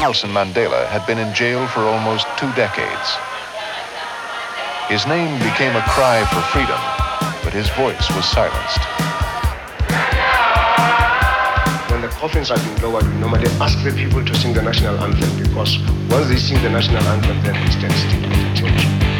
Nelson Mandela had been in jail for almost two decades. His name became a cry for freedom, but his voice was silenced. When the coffins are being lowered, we normally ask the people to sing the national anthem because once they sing the national anthem, then they stand still in the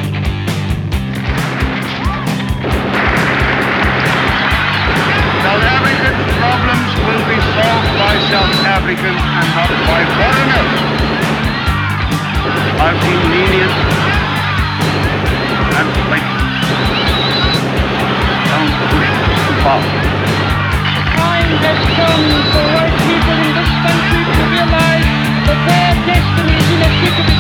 above. Time has come for white people in this country to realize that their destiny is in a